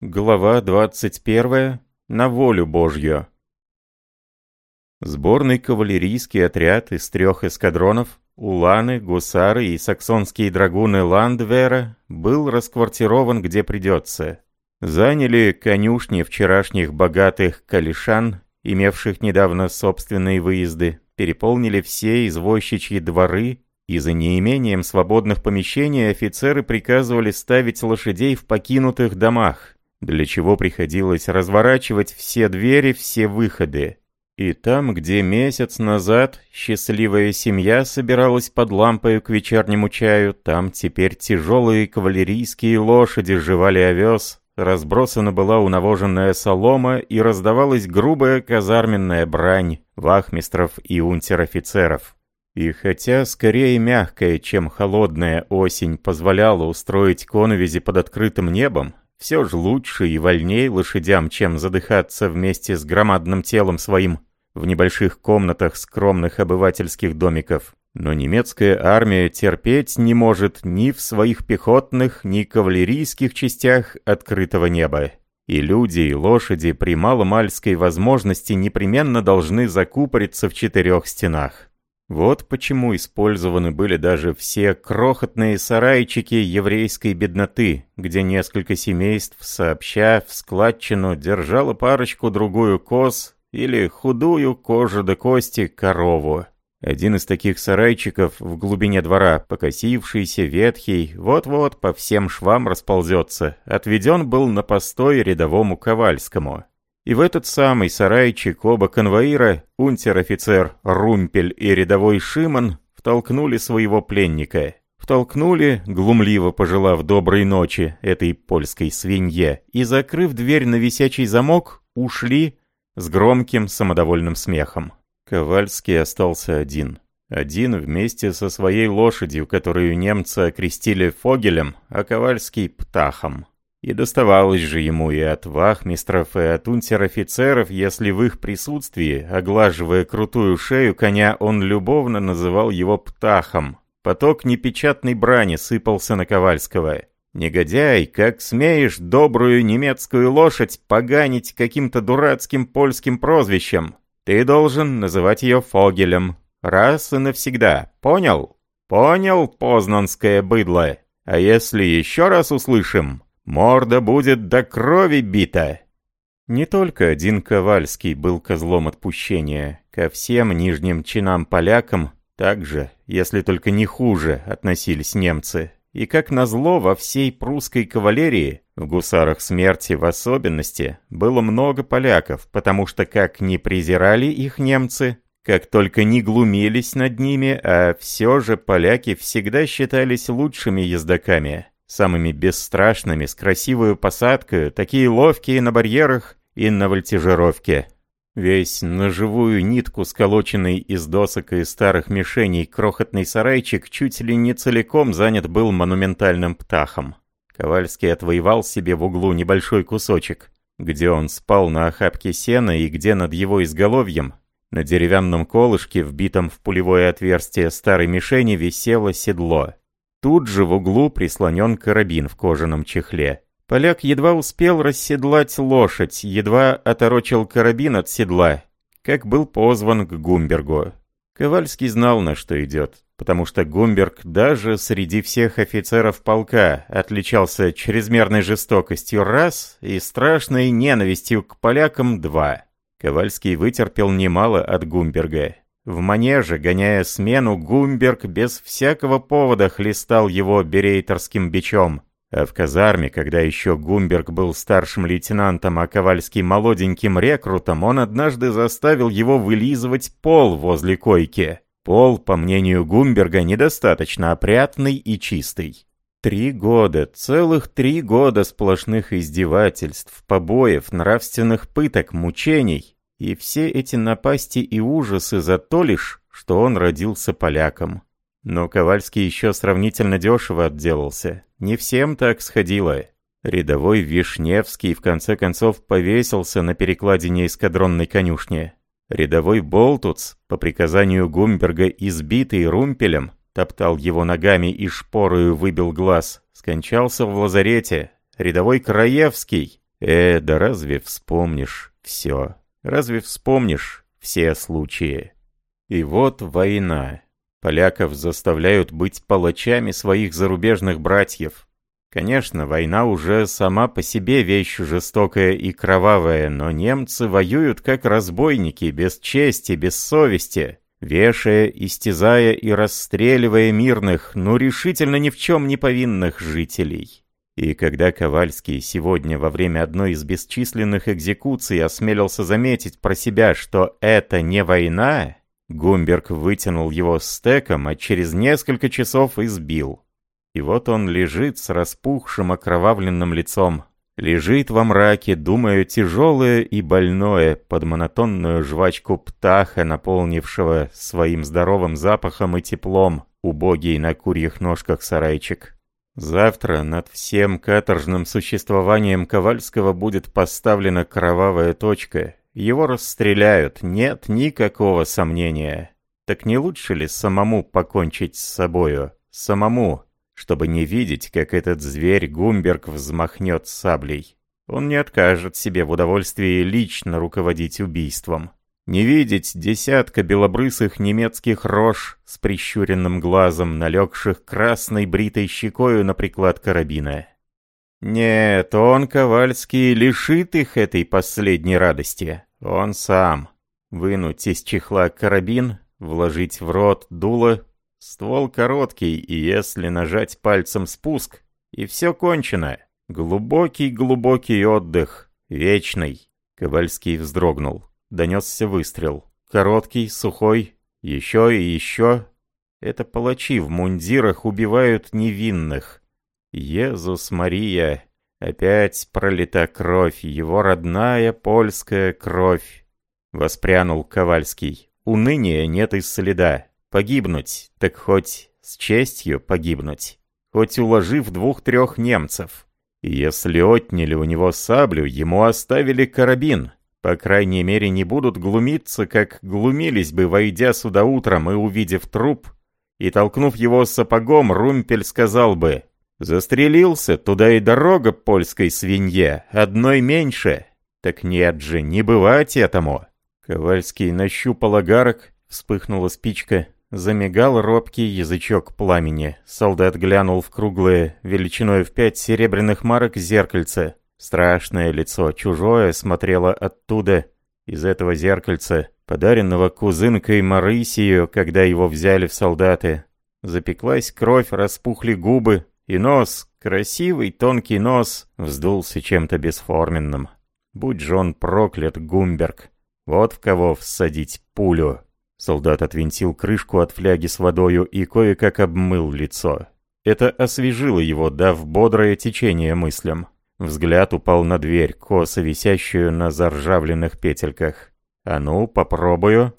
Глава 21. На волю Божью. Сборный кавалерийский отряд из трех эскадронов, уланы, гусары и саксонские драгуны Ландвера был расквартирован где придется. Заняли конюшни вчерашних богатых калишан, имевших недавно собственные выезды, переполнили все извозчичьи дворы, и за неимением свободных помещений офицеры приказывали ставить лошадей в покинутых домах, для чего приходилось разворачивать все двери, все выходы. И там, где месяц назад счастливая семья собиралась под лампою к вечернему чаю, там теперь тяжелые кавалерийские лошади жевали овес, разбросана была унавоженная солома и раздавалась грубая казарменная брань вахмистров и унтер-офицеров. И хотя скорее мягкая, чем холодная осень позволяла устроить коновизи под открытым небом, все же лучше и вольней лошадям, чем задыхаться вместе с громадным телом своим в небольших комнатах скромных обывательских домиков. Но немецкая армия терпеть не может ни в своих пехотных, ни кавалерийских частях открытого неба. И люди, и лошади при маломальской возможности непременно должны закупориться в четырех стенах. Вот почему использованы были даже все крохотные сарайчики еврейской бедноты, где несколько семейств, сообща в складчину, держало парочку-другую коз или худую кожу до кости корову. Один из таких сарайчиков в глубине двора, покосившийся, ветхий, вот-вот по всем швам расползется, отведен был на постой рядовому Ковальскому. И в этот самый сарайчик оба конвоира, унтер-офицер Румпель и рядовой Шиман, втолкнули своего пленника. Втолкнули, глумливо пожелав доброй ночи этой польской свинье, и, закрыв дверь на висячий замок, ушли с громким самодовольным смехом. Ковальский остался один. Один вместе со своей лошадью, которую немцы окрестили Фогелем, а Ковальский — Птахом. И доставалось же ему и от вахмистров, и от унтер-офицеров, если в их присутствии, оглаживая крутую шею коня, он любовно называл его птахом. Поток непечатной брани сыпался на Ковальского. «Негодяй, как смеешь добрую немецкую лошадь поганить каким-то дурацким польским прозвищем? Ты должен называть ее Фогелем. Раз и навсегда. Понял? Понял, познанское быдло? А если еще раз услышим, Морда будет до крови бита!» Не только один Ковальский был козлом отпущения. Ко всем нижним чинам полякам также, если только не хуже, относились немцы. И как назло, во всей прусской кавалерии, в гусарах смерти в особенности, было много поляков, потому что как не презирали их немцы, как только не глумились над ними, а все же поляки всегда считались лучшими ездаками самыми бесстрашными, с красивой посадкой, такие ловкие на барьерах и на вольтежировке. Весь на живую нитку, сколоченный из досок и старых мишеней, крохотный сарайчик чуть ли не целиком занят был монументальным птахом. Ковальский отвоевал себе в углу небольшой кусочек, где он спал на охапке сена и где над его изголовьем, на деревянном колышке, вбитом в пулевое отверстие старой мишени, висело седло. Тут же в углу прислонен карабин в кожаном чехле. Поляк едва успел расседлать лошадь, едва оторочил карабин от седла, как был позван к Гумбергу. Ковальский знал, на что идет, потому что Гумберг даже среди всех офицеров полка отличался чрезмерной жестокостью раз и страшной ненавистью к полякам два. Ковальский вытерпел немало от Гумберга. В манеже, гоняя смену, Гумберг без всякого повода хлестал его берейтерским бичом. А в казарме, когда еще Гумберг был старшим лейтенантом, а Ковальский молоденьким рекрутом, он однажды заставил его вылизывать пол возле койки. Пол, по мнению Гумберга, недостаточно опрятный и чистый. Три года, целых три года сплошных издевательств, побоев, нравственных пыток, мучений. И все эти напасти и ужасы за то лишь, что он родился поляком. Но Ковальский еще сравнительно дешево отделался. Не всем так сходило. Рядовой Вишневский в конце концов повесился на перекладине эскадронной конюшни. Рядовой Болтуц, по приказанию Гумберга избитый румпелем, топтал его ногами и шпорою выбил глаз, скончался в лазарете. Рядовой Краевский, Э, да разве вспомнишь все? Разве вспомнишь все случаи? И вот война. Поляков заставляют быть палачами своих зарубежных братьев. Конечно, война уже сама по себе вещь жестокая и кровавая, но немцы воюют как разбойники, без чести, без совести, вешая, истязая и расстреливая мирных, но решительно ни в чем не повинных жителей. И когда Ковальский сегодня во время одной из бесчисленных экзекуций осмелился заметить про себя, что это не война, Гумберг вытянул его стеком, а через несколько часов избил. И вот он лежит с распухшим окровавленным лицом. Лежит во мраке, думая тяжелое и больное под монотонную жвачку птаха, наполнившего своим здоровым запахом и теплом убогий на курьих ножках сарайчик. Завтра над всем каторжным существованием Ковальского будет поставлена кровавая точка. Его расстреляют, нет никакого сомнения. Так не лучше ли самому покончить с собою? Самому, чтобы не видеть, как этот зверь Гумберг взмахнет саблей. Он не откажет себе в удовольствии лично руководить убийством. Не видеть десятка белобрысых немецких рож с прищуренным глазом, налегших красной бритой щекою на приклад карабина. Нет, он, Ковальский, лишит их этой последней радости. Он сам. Вынуть из чехла карабин, вложить в рот дуло, ствол короткий, и если нажать пальцем спуск, и все кончено. Глубокий-глубокий отдых, вечный. Ковальский вздрогнул. Донесся выстрел. Короткий, сухой, еще и еще. Это палачи в мундирах убивают невинных. Иисус Мария, опять пролита кровь, его родная польская кровь. Воспрянул Ковальский. Уныния нет и следа. Погибнуть, так хоть с честью погибнуть. Хоть уложив двух-трех немцев. Если отняли у него саблю, ему оставили карабин. По крайней мере, не будут глумиться, как глумились бы, войдя сюда утром и увидев труп, и, толкнув его сапогом, Румпель сказал бы «Застрелился, туда и дорога польской свинье, одной меньше». Так нет же, не бывать этому. Ковальский нащупал огарок, вспыхнула спичка, замигал робкий язычок пламени. Солдат глянул в круглое, величиной в пять серебряных марок зеркальце. Страшное лицо, чужое, смотрело оттуда, из этого зеркальца, подаренного кузынкой Марысию, когда его взяли в солдаты. Запеклась кровь, распухли губы, и нос, красивый тонкий нос, вздулся чем-то бесформенным. Будь же он проклят, Гумберг. Вот в кого всадить пулю. Солдат отвинтил крышку от фляги с водою и кое-как обмыл лицо. Это освежило его, дав бодрое течение мыслям. Взгляд упал на дверь, косо висящую на заржавленных петельках. «А ну, попробую».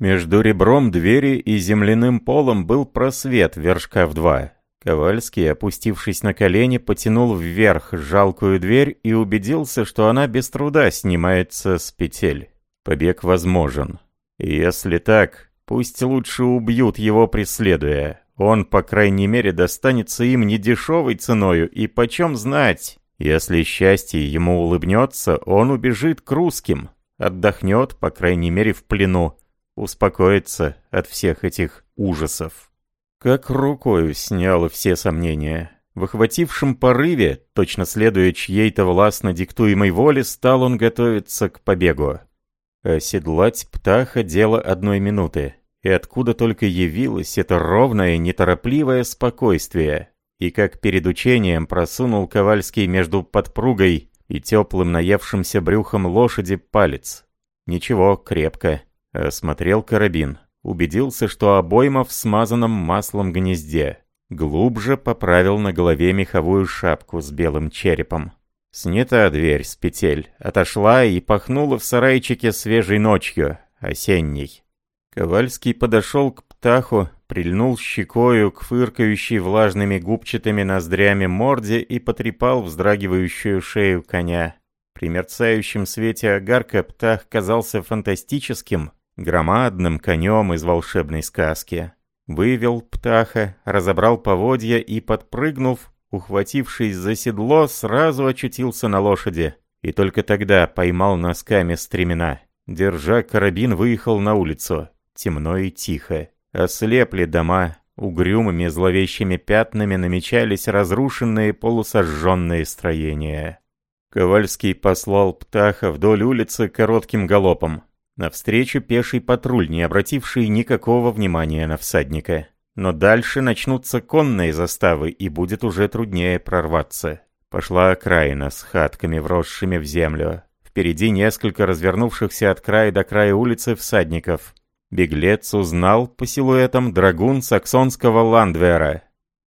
Между ребром двери и земляным полом был просвет вершка в два. Ковальский, опустившись на колени, потянул вверх жалкую дверь и убедился, что она без труда снимается с петель. Побег возможен. если так, пусть лучше убьют его преследуя. Он, по крайней мере, достанется им недешевой ценою, и почем знать, если счастье ему улыбнется, он убежит к русским, отдохнет, по крайней мере, в плену, успокоится от всех этих ужасов. Как рукою сняло все сомнения. В охватившем порыве, точно следуя чьей-то властно диктуемой воле, стал он готовиться к побегу. Оседлать птаха — дело одной минуты. И откуда только явилось это ровное, неторопливое спокойствие, и как перед учением просунул Ковальский между подпругой и теплым наевшимся брюхом лошади палец. Ничего, крепко. Осмотрел карабин. Убедился, что обойма в смазанном маслом гнезде. Глубже поправил на голове меховую шапку с белым черепом. Снята дверь с петель, отошла и пахнула в сарайчике свежей ночью, осенней. Ковальский подошел к птаху, прильнул щекою к фыркающей влажными губчатыми ноздрями морде и потрепал вздрагивающую шею коня. При мерцающем свете огарка птах казался фантастическим, громадным конем из волшебной сказки. Вывел птаха, разобрал поводья и, подпрыгнув, ухватившись за седло, сразу очутился на лошади. И только тогда поймал носками стремена. Держа карабин, выехал на улицу. Темно и тихо. Ослепли дома, угрюмыми зловещими пятнами намечались разрушенные полусожженные строения. Ковальский послал Птаха вдоль улицы коротким галопом. Навстречу пеший патруль, не обративший никакого внимания на всадника. Но дальше начнутся конные заставы, и будет уже труднее прорваться. Пошла окраина с хатками, вросшими в землю. Впереди несколько развернувшихся от края до края улицы всадников. Беглец узнал по силуэтам драгун саксонского ландвера.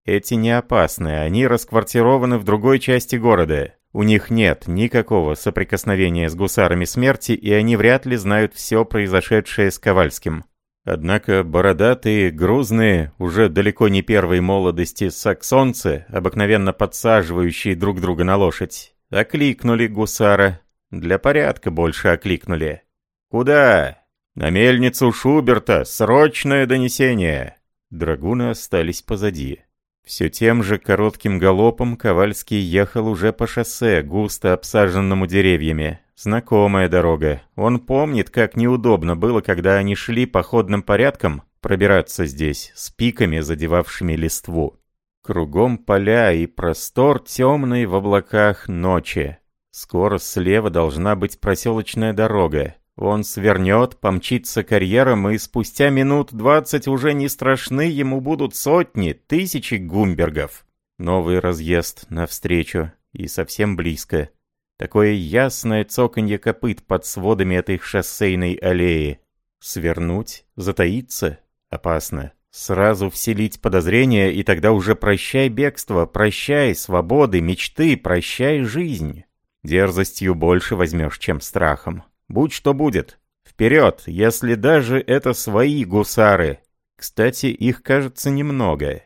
Эти не опасны, они расквартированы в другой части города. У них нет никакого соприкосновения с гусарами смерти, и они вряд ли знают все произошедшее с Ковальским. Однако бородатые, грузные, уже далеко не первой молодости саксонцы, обыкновенно подсаживающие друг друга на лошадь, окликнули гусара. Для порядка больше окликнули. «Куда?» «На мельницу Шуберта! Срочное донесение!» Драгуны остались позади. Все тем же коротким галопом Ковальский ехал уже по шоссе, густо обсаженному деревьями. Знакомая дорога. Он помнит, как неудобно было, когда они шли походным порядком пробираться здесь, с пиками, задевавшими листву. Кругом поля и простор темный в облаках ночи. Скоро слева должна быть проселочная дорога. Он свернет, помчится карьером, и спустя минут двадцать уже не страшны ему будут сотни, тысячи гумбергов. Новый разъезд навстречу, и совсем близко. Такое ясное цоканье копыт под сводами этой шоссейной аллеи. Свернуть, затаиться — опасно. Сразу вселить подозрения, и тогда уже прощай бегство, прощай свободы, мечты, прощай жизнь. Дерзостью больше возьмешь, чем страхом. Будь что будет. Вперед, если даже это свои гусары. Кстати, их, кажется, немного.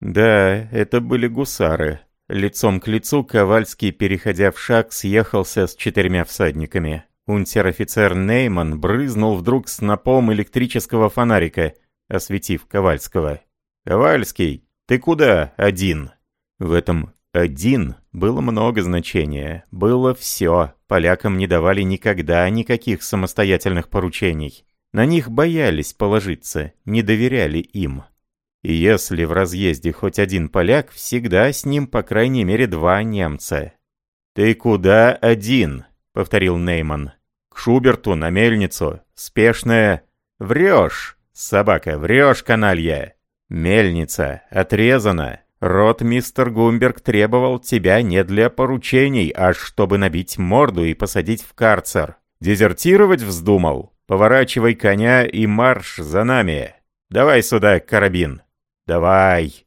Да, это были гусары. Лицом к лицу Ковальский, переходя в шаг, съехался с четырьмя всадниками. Унтер-офицер Нейман брызнул вдруг снопом электрического фонарика, осветив Ковальского. «Ковальский, ты куда один?» В этом «один» было много значения. Было все. Полякам не давали никогда никаких самостоятельных поручений. На них боялись положиться, не доверяли им. И если в разъезде хоть один поляк, всегда с ним по крайней мере два немца. «Ты куда один?» — повторил Нейман. «К Шуберту, на мельницу. Спешная...» «Врешь, собака, врешь, каналья!» «Мельница отрезана. Рот мистер Гумберг требовал тебя не для поручений, а чтобы набить морду и посадить в карцер. Дезертировать вздумал? Поворачивай коня и марш за нами. Давай сюда карабин. Давай.